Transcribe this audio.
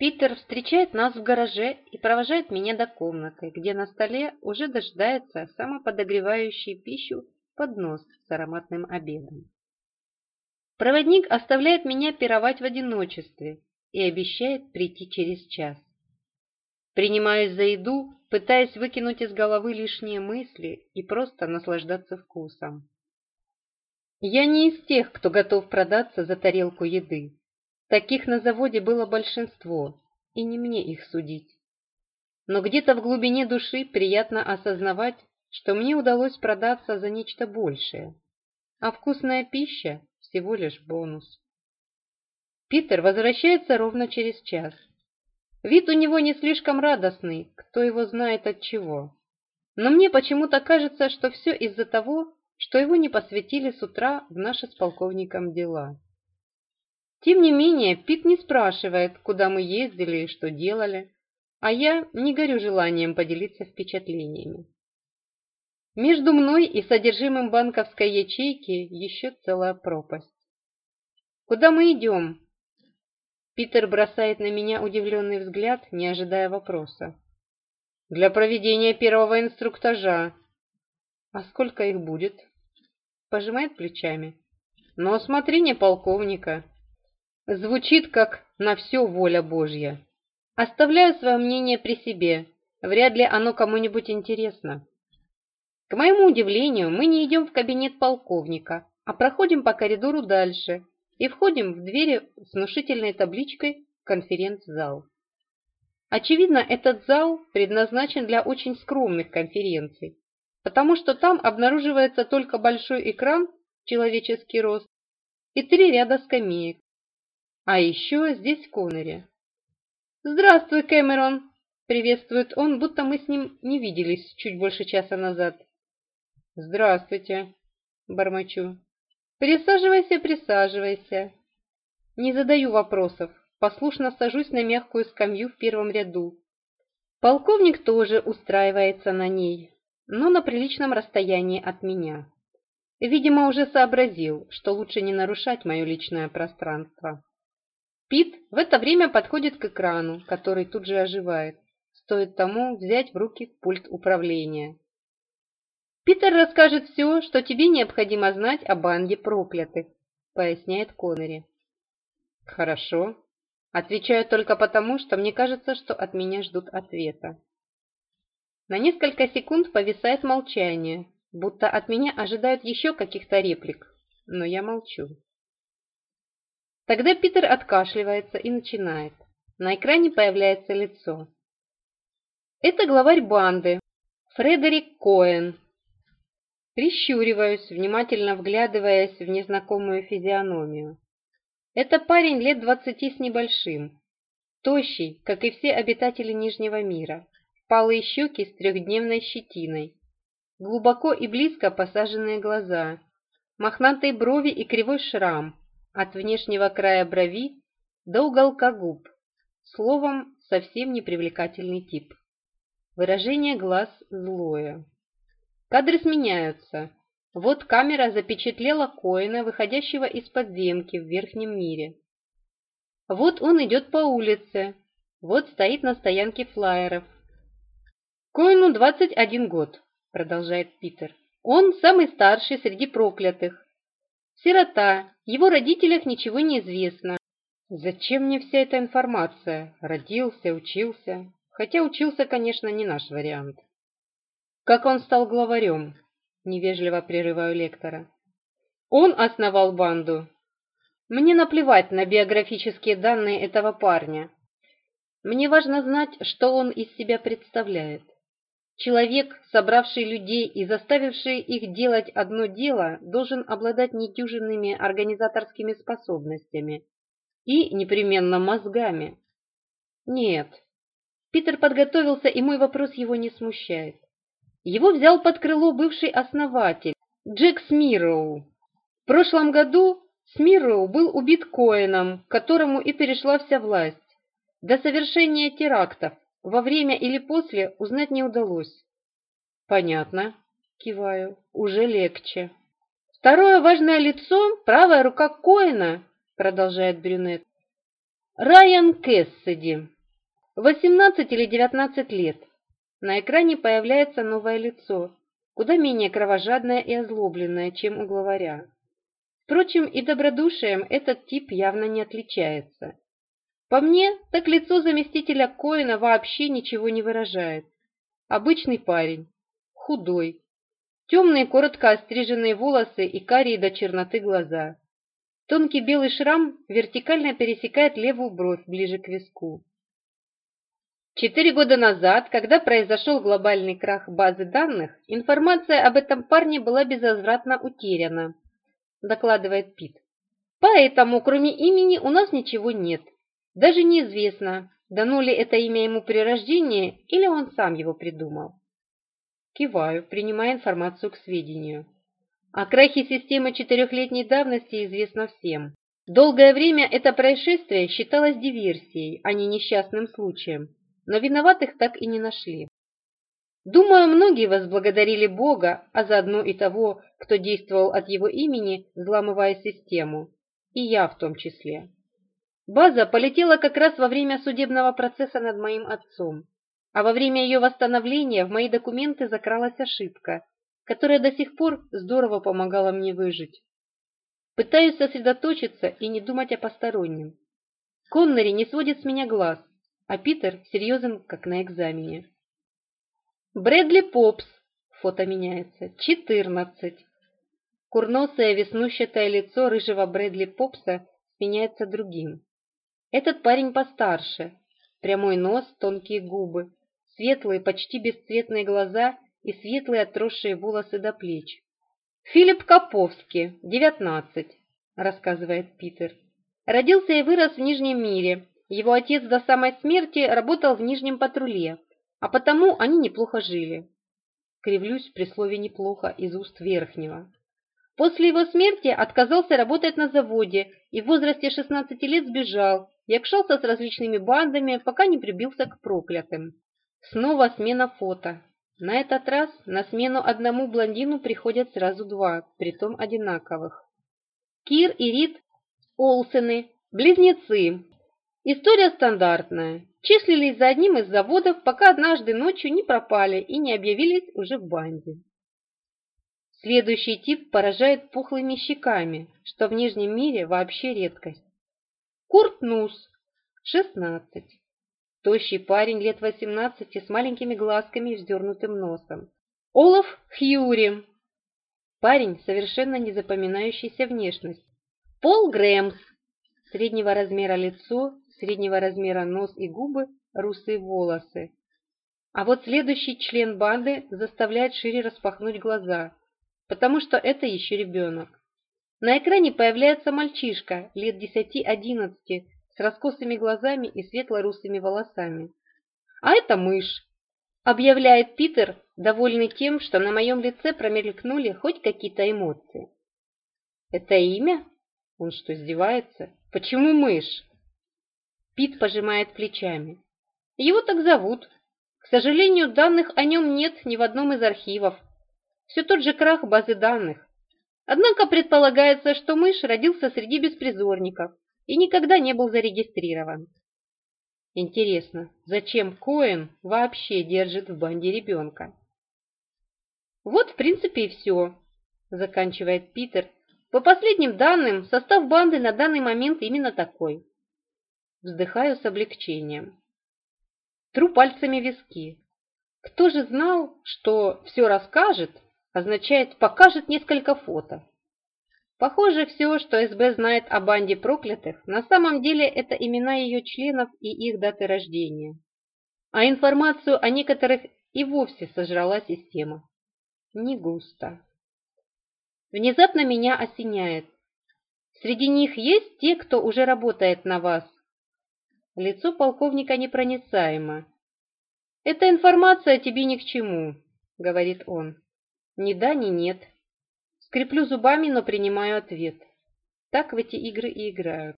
Питер встречает нас в гараже и провожает меня до комнаты, где на столе уже дожидается самоподогревающий пищу поднос с ароматным обедом. Проводник оставляет меня пировать в одиночестве и обещает прийти через час. Принимаюсь за еду, пытаясь выкинуть из головы лишние мысли и просто наслаждаться вкусом. Я не из тех, кто готов продаться за тарелку еды. Таких на заводе было большинство, и не мне их судить. Но где-то в глубине души приятно осознавать, что мне удалось продаться за нечто большее, а вкусная пища – всего лишь бонус. Питер возвращается ровно через час. Вид у него не слишком радостный, кто его знает от чего. Но мне почему-то кажется, что все из-за того, что его не посвятили с утра в наши с полковником дела. Тем не менее, Пит не спрашивает, куда мы ездили и что делали, а я не горю желанием поделиться впечатлениями. Между мной и содержимым банковской ячейки еще целая пропасть. «Куда мы идем?» Питер бросает на меня удивленный взгляд, не ожидая вопроса. «Для проведения первого инструктажа». «А сколько их будет?» Пожимает плечами. «Но смотри, не полковника. Звучит как «на все воля Божья». Оставляю свое мнение при себе, вряд ли оно кому-нибудь интересно. К моему удивлению, мы не идем в кабинет полковника, а проходим по коридору дальше и входим в двери с внушительной табличкой «Конференц-зал». Очевидно, этот зал предназначен для очень скромных конференций, потому что там обнаруживается только большой экран, человеческий рост, и три ряда скамеек, а еще здесь Коннери. «Здравствуй, Кэмерон!» — приветствует он, будто мы с ним не виделись чуть больше часа назад. «Здравствуйте!» — бормочу. «Присаживайся, присаживайся!» Не задаю вопросов, послушно сажусь на мягкую скамью в первом ряду. Полковник тоже устраивается на ней, но на приличном расстоянии от меня. Видимо, уже сообразил, что лучше не нарушать мое личное пространство. Пит в это время подходит к экрану, который тут же оживает. Стоит тому взять в руки пульт управления. «Питер расскажет все, что тебе необходимо знать о банде проклятых», — поясняет Коннери. «Хорошо», Отвечаю только потому, что мне кажется, что от меня ждут ответа. На несколько секунд повисает молчание, будто от меня ожидают еще каких-то реплик, но я молчу. Тогда Питер откашливается и начинает. На экране появляется лицо. Это главарь банды, Фредерик Коэн. Прищуриваюсь, внимательно вглядываясь в незнакомую физиономию. Это парень лет двадцати с небольшим, тощий, как и все обитатели Нижнего мира, палые щеки с трехдневной щетиной, глубоко и близко посаженные глаза, мохнатые брови и кривой шрам, от внешнего края брови до уголка губ, словом, совсем непривлекательный тип. Выражение глаз злое. Кадры сменяются. Вот камера запечатлела Коина, выходящего из подземки в верхнем мире. Вот он идет по улице, вот стоит на стоянке флайеров. «Коину 21 год», — продолжает Питер. «Он самый старший среди проклятых. Сирота, его родителях ничего не известно. Зачем мне вся эта информация? Родился, учился. Хотя учился, конечно, не наш вариант. Как он стал главарем? Невежливо прерываю лектора. Он основал банду. Мне наплевать на биографические данные этого парня. Мне важно знать, что он из себя представляет. Человек, собравший людей и заставивший их делать одно дело, должен обладать недюжинными организаторскими способностями и непременно мозгами. Нет. Питер подготовился, и мой вопрос его не смущает. Его взял под крыло бывший основатель, Джек Смироу. В прошлом году Смироу был убит Коэном, которому и перешла вся власть, до совершения терактов во время или после узнать не удалось. Понятно, киваю, уже легче. Второе важное лицо – правая рука Коина, продолжает брюнет. Райан Кэссиди, 18 или 19 лет. На экране появляется новое лицо, куда менее кровожадное и озлобленное, чем у главаря. Впрочем, и добродушием этот тип явно не отличается. По мне, так лицо заместителя Коина вообще ничего не выражает. Обычный парень, худой, темные коротко остриженные волосы и карие до черноты глаза. Тонкий белый шрам вертикально пересекает левую бровь ближе к виску. Четыре года назад, когда произошел глобальный крах базы данных, информация об этом парне была безвозвратно утеряна, докладывает Пит. Поэтому, кроме имени, у нас ничего нет. Даже неизвестно, дано ли это имя ему при рождении, или он сам его придумал. Киваю, принимая информацию к сведению. О крахе системы четырехлетней давности известно всем. Долгое время это происшествие считалось диверсией, а не несчастным случаем, но виноватых так и не нашли. Думаю, многие возблагодарили Бога, а заодно и того, кто действовал от его имени, взламывая систему, и я в том числе. База полетела как раз во время судебного процесса над моим отцом, а во время ее восстановления в мои документы закралась ошибка, которая до сих пор здорово помогала мне выжить. Пытаюсь сосредоточиться и не думать о постороннем. Коннери не сводит с меня глаз, а Питер серьезен, как на экзамене. Брэдли Попс, фото меняется, 14. Курносое веснущатое лицо рыжего Брэдли Попса меняется другим. Этот парень постарше. Прямой нос, тонкие губы, светлые, почти бесцветные глаза и светлые отросшие волосы до плеч. «Филипп Коповский, девятнадцать, — рассказывает Питер. «Родился и вырос в Нижнем мире. Его отец до самой смерти работал в Нижнем патруле, а потому они неплохо жили». Кривлюсь при слове «неплохо» из уст верхнего. После его смерти отказался работать на заводе и в возрасте 16 лет сбежал, якшался с различными бандами, пока не прибился к проклятым. Снова смена фото. На этот раз на смену одному блондину приходят сразу два, притом одинаковых. Кир и Рид Олсены, близнецы. История стандартная. Числились за одним из заводов, пока однажды ночью не пропали и не объявились уже в банде. Следующий тип поражает пухлыми щеками, что в Нижнем мире вообще редкость. Курт Нус, 16. Тощий парень лет 18 с маленькими глазками и вздернутым носом. Олаф Хьюри. Парень, совершенно не запоминающийся внешность. Пол Грэмс. Среднего размера лицо, среднего размера нос и губы, русые волосы. А вот следующий член банды заставляет шире распахнуть глаза, потому что это еще ребенок. На экране появляется мальчишка лет 10-11 с раскосыми глазами и светло-русыми волосами. «А это мышь», — объявляет Питер, довольный тем, что на моем лице промелькнули хоть какие-то эмоции. «Это имя? Он что, издевается? Почему мышь?» Пит пожимает плечами. «Его так зовут. К сожалению, данных о нем нет ни в одном из архивов. Все тот же крах базы данных. Однако предполагается, что мышь родился среди беспризорников и никогда не был зарегистрирован. Интересно, зачем Коэн вообще держит в банде ребенка? Вот, в принципе, и все, заканчивает Питер. По последним данным, состав банды на данный момент именно такой. Вздыхаю с облегчением. Тру пальцами виски. Кто же знал, что все расскажет, означает «покажет несколько фото». Похоже, все, что СБ знает о банде проклятых, на самом деле это имена ее членов и их даты рождения. А информацию о некоторых и вовсе сожрала система. Не густо. Внезапно меня осеняет. Среди них есть те, кто уже работает на вас. Лицо полковника непроницаемо. «Эта информация тебе ни к чему», — говорит он. Ни да, ни нет. Скреплю зубами, но принимаю ответ. Так в эти игры и играют.